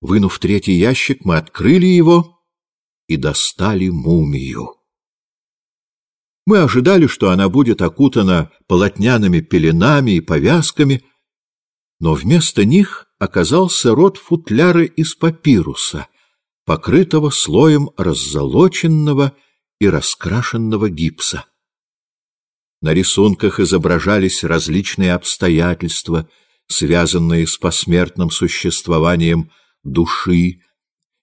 Вынув третий ящик, мы открыли его и достали мумию. Мы ожидали, что она будет окутана полотняными пеленами и повязками, но вместо них оказался рот футляра из папируса, покрытого слоем раззолоченного и раскрашенного гипса. На рисунках изображались различные обстоятельства, связанные с посмертным существованием души,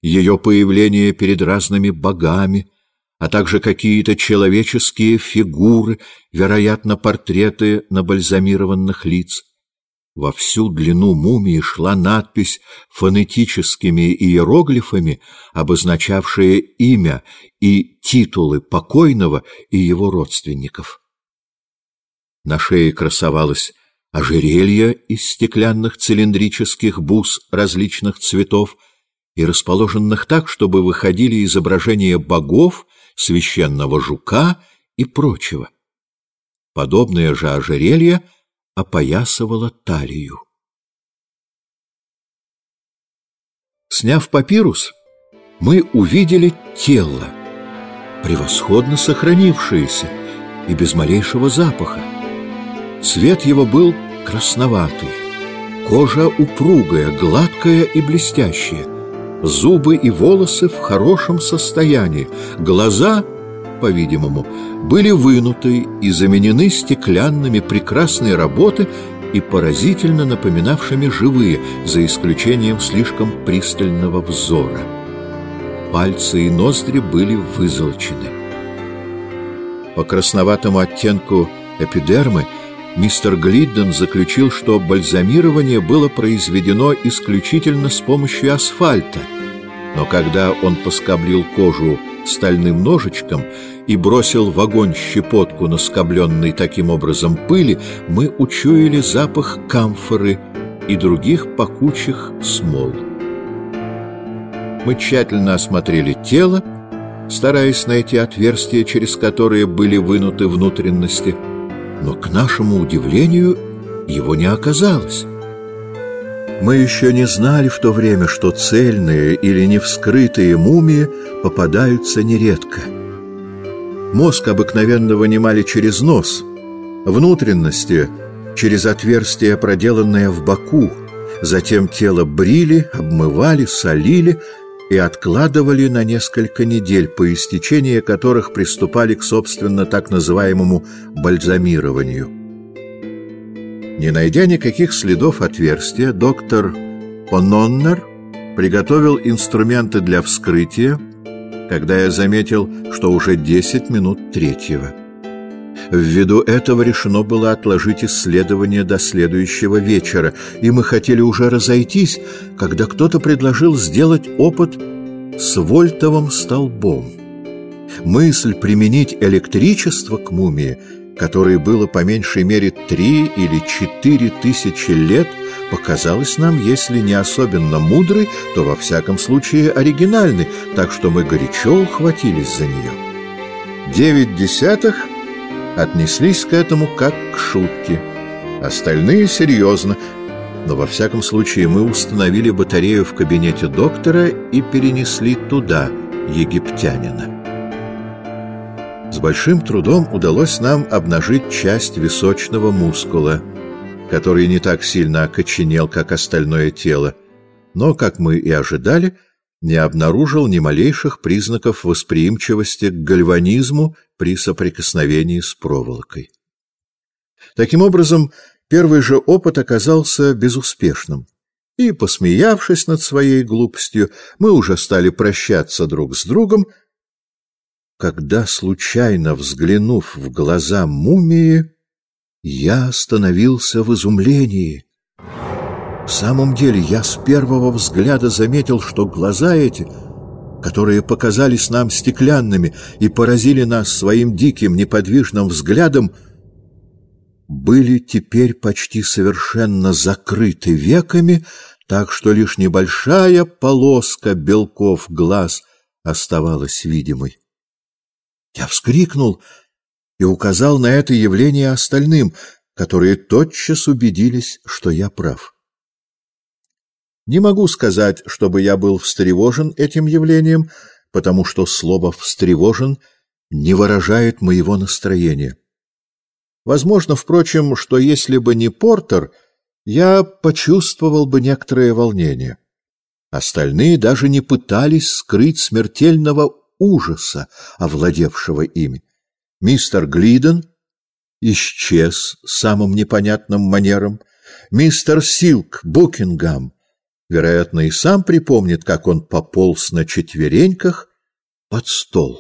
ее появление перед разными богами, а также какие-то человеческие фигуры, вероятно, портреты набальзамированных лиц. Во всю длину мумии шла надпись фонетическими иероглифами, обозначавшая имя и титулы покойного и его родственников. На шее красовалось ожерелье из стеклянных цилиндрических бус различных цветов и расположенных так, чтобы выходили изображения богов, священного жука и прочего. Подобное же ожерелье опоясывало талию. Сняв папирус, мы увидели тело, превосходно сохранившееся и без малейшего запаха. Цвет его был красноватый, кожа упругая, гладкая и блестящая, зубы и волосы в хорошем состоянии, глаза, по-видимому, были вынуты и заменены стеклянными прекрасной работы и поразительно напоминавшими живые, за исключением слишком пристального взора. Пальцы и ноздри были вызолочены. По красноватому оттенку эпидермы – мистер Глидден заключил, что бальзамирование было произведено исключительно с помощью асфальта, но когда он поскоблил кожу стальным ножичком и бросил в огонь щепотку наскобленной таким образом пыли, мы учуяли запах камфоры и других пакучих смол. Мы тщательно осмотрели тело, стараясь найти отверстия, через которые были вынуты внутренности, но, к нашему удивлению, его не оказалось. Мы еще не знали в то время, что цельные или невскрытые мумии попадаются нередко. Мозг обыкновенно вынимали через нос, внутренности — через отверстие, проделанное в боку, затем тело брили, обмывали, солили — и откладывали на несколько недель, по истечении которых приступали к, собственно, так называемому бальзамированию. Не найдя никаких следов отверстия, доктор Пононнер приготовил инструменты для вскрытия, когда я заметил, что уже 10 минут третьего. Ввиду этого решено было отложить исследование до следующего вечера, и мы хотели уже разойтись, когда кто-то предложил сделать опыт с вольтовым столбом. Мысль применить электричество к мумии, которой было по меньшей мере три или четыре тысячи лет, показалась нам, если не особенно мудрой, то во всяком случае оригинальной, так что мы горячо ухватились за нее. Девять десятых — отнеслись к этому как к шутке. Остальные серьезно, но во всяком случае мы установили батарею в кабинете доктора и перенесли туда египтянина. С большим трудом удалось нам обнажить часть височного мускула, который не так сильно окоченел, как остальное тело, но, как мы и ожидали, не обнаружил ни малейших признаков восприимчивости к гальванизму при соприкосновении с проволокой. Таким образом, первый же опыт оказался безуспешным, и, посмеявшись над своей глупостью, мы уже стали прощаться друг с другом, когда, случайно взглянув в глаза мумии, я остановился в изумлении — в самом деле, я с первого взгляда заметил, что глаза эти, которые показались нам стеклянными и поразили нас своим диким неподвижным взглядом, были теперь почти совершенно закрыты веками, так что лишь небольшая полоска белков глаз оставалась видимой. Я вскрикнул и указал на это явление остальным, которые тотчас убедились, что я прав. Не могу сказать, чтобы я был встревожен этим явлением, потому что слово «встревожен» не выражает моего настроения. Возможно, впрочем, что если бы не Портер, я почувствовал бы некоторое волнение. Остальные даже не пытались скрыть смертельного ужаса, овладевшего ими. Мистер Глиден исчез самым непонятным манером. Мистер Силк Букингам вероятно, и сам припомнит, как он пополз на четвереньках под стол.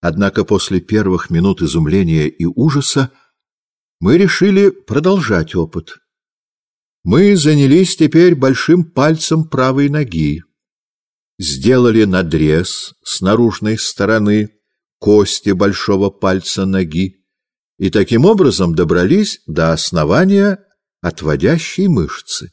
Однако после первых минут изумления и ужаса мы решили продолжать опыт. Мы занялись теперь большим пальцем правой ноги, сделали надрез с наружной стороны кости большого пальца ноги и таким образом добрались до основания отводящей мышцы.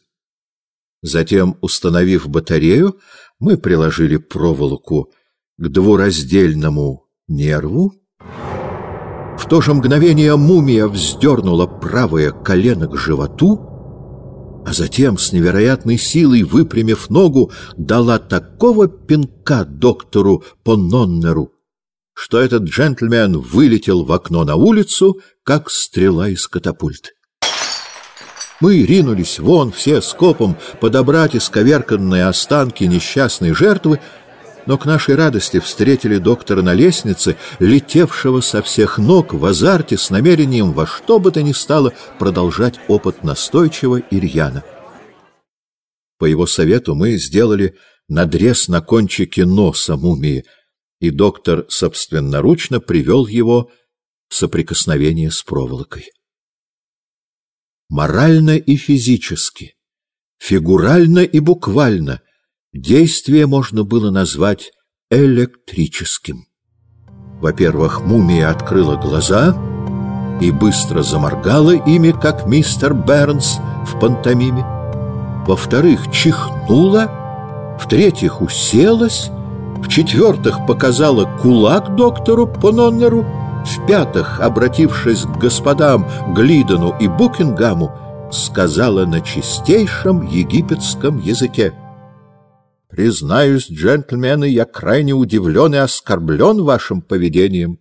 Затем, установив батарею, мы приложили проволоку к двураздельному нерву. В то же мгновение мумия вздернула правое колено к животу, а затем с невероятной силой, выпрямив ногу, дала такого пинка доктору Понноннеру, что этот джентльмен вылетел в окно на улицу, как стрела из катапульты. Мы ринулись вон все скопом подобрать исковерканные останки несчастной жертвы, но к нашей радости встретили доктора на лестнице, летевшего со всех ног в азарте с намерением во что бы то ни стало продолжать опыт настойчиво и. По его совету мы сделали надрез на кончике носа мумии, и доктор собственноручно привел его в соприкосновение с проволокой морально и физически, фигурально и буквально, действие можно было назвать электрическим. Во-первых, мумия открыла глаза и быстро заморгала ими, как мистер Бернс в пантомиме. Во-вторых, чихнула, в-третьих, уселась, в-четвертых, показала кулак доктору Пононнеру — в-пятых, обратившись к господам Глидену и Букингаму, сказала на чистейшем египетском языке. «Признаюсь, джентльмены, я крайне удивлен и оскорблен вашим поведением.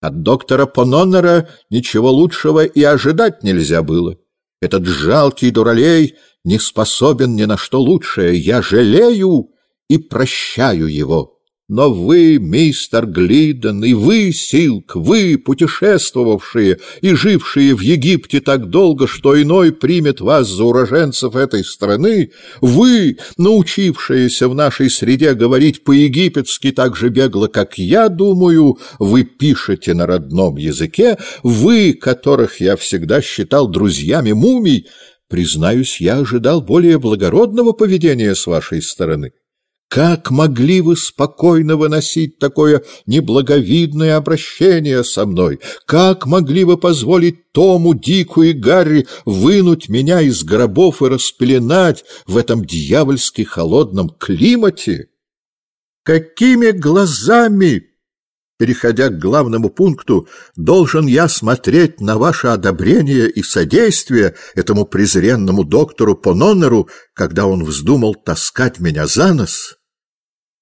От доктора Пононнера ничего лучшего и ожидать нельзя было. Этот жалкий дуралей не способен ни на что лучшее. Я жалею и прощаю его». Но вы, мистер Глиден, и вы, Силк, вы, путешествовавшие и жившие в Египте так долго, что иной примет вас за уроженцев этой страны, вы, научившиеся в нашей среде говорить по-египетски так же бегло, как я думаю, вы пишете на родном языке, вы, которых я всегда считал друзьями мумий, признаюсь, я ожидал более благородного поведения с вашей стороны. Как могли вы спокойно выносить такое неблаговидное обращение со мной? Как могли вы позволить Тому, Дику и Гарри вынуть меня из гробов и распеленать в этом дьявольски холодном климате? Какими глазами, переходя к главному пункту, должен я смотреть на ваше одобрение и содействие этому презренному доктору Пононеру, когда он вздумал таскать меня за нос?